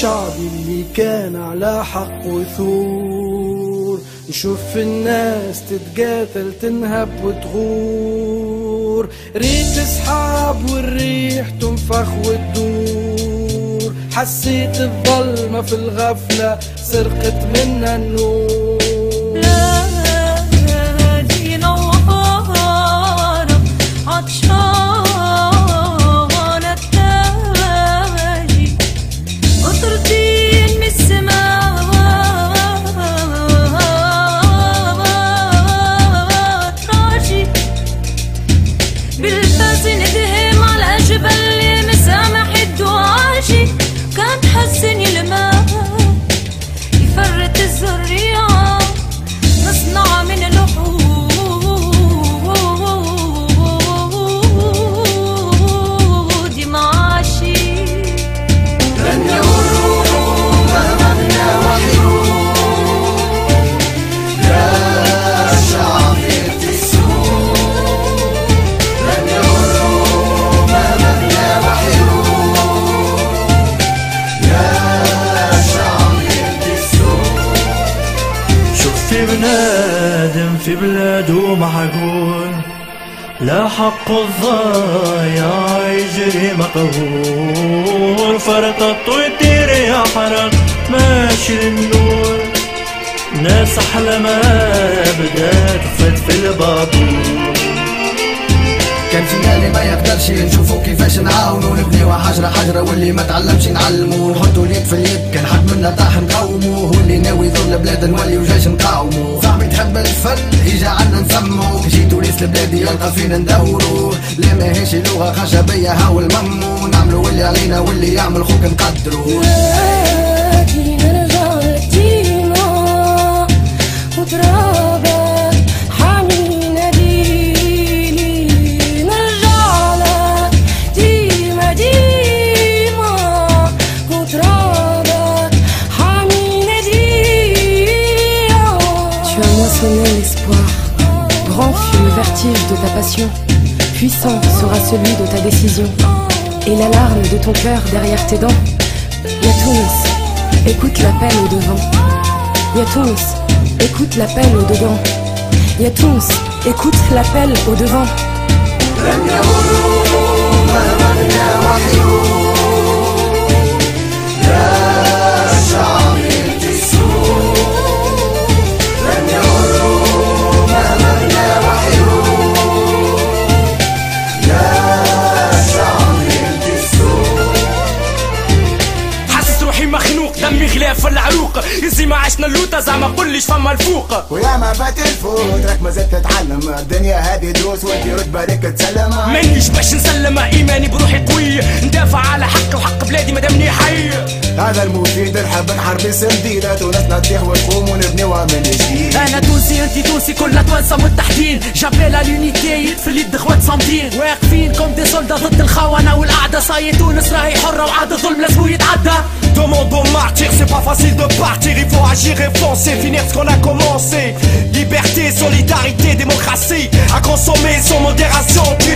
شعبي اللي كان على حق وثور. نشوف الناس تتقاتل تنهب وتغور. ريت سحاب والريح تنفخ وتدور. حسيت الظلمة في الغفلة سرقت منا النور. في بنادم في بلاده معقول لا حق الضايع يجري مقهور. فرطت ويطير يا حرق ماشي النور ناس أحلى ما بدات فت في البابور بالي ما يقدرش نشوفو كيفاش نعاونو نبنيو حجرة حجرة واللي ما تعلمش نعلمو نحطو اليد في اليد كان حد منا طاح نقاومو واللي ناوي يضر البلاد نوليو جيش نقاومو صاحبي تحب الفن؟ يجي عنا نسمو كي جي تونس لبلادي يلقى فينا ندورو لا ماهيش لغة خشبية؟ هاو الممو. نعملو اللي علينا واللي يعمل خوك نقدرو نرجع ديما وترابك vertige de ta passion. Puissant sera celui de ta décision. Et l'alarme de ton cœur derrière tes dents. Yatouns, écoute l'appel au devant. Yatouns, écoute l'appel au dedans. Yatouns, écoute l'appel au devant. مخنوق دمي غلاف في العروق. يزي ما عشنا اللوطى زعما قوليش فما الفوق. ويا ما فات الفوت راك مازال تتعلم. الدنيا هذه دروس وانت رد بالك تسلم. مانيش باش نسلم إيماني بروحي قوي. ندافع على حقي وحق بلادي مادامني حي. هذا المفيد نحب نحارب صنديدة تونسنا تطيح وتقوم ونبنيوها من جديد أنا تونسي انتي تونسي كلنا توانسة متحدين. j'appelle l'unité يد في اليد خوات صامدين. واقفين comme des soldats ضد الخونة والقعدة. صاي تونس راهي حرة وعاد الظلم لازمو يتعدى. Demande aux martyrs, c'est pas facile de partir. Il faut agir et foncer, finir ce qu'on a commencé. Liberté, solidarité, démocratie À consommer sans modération, tu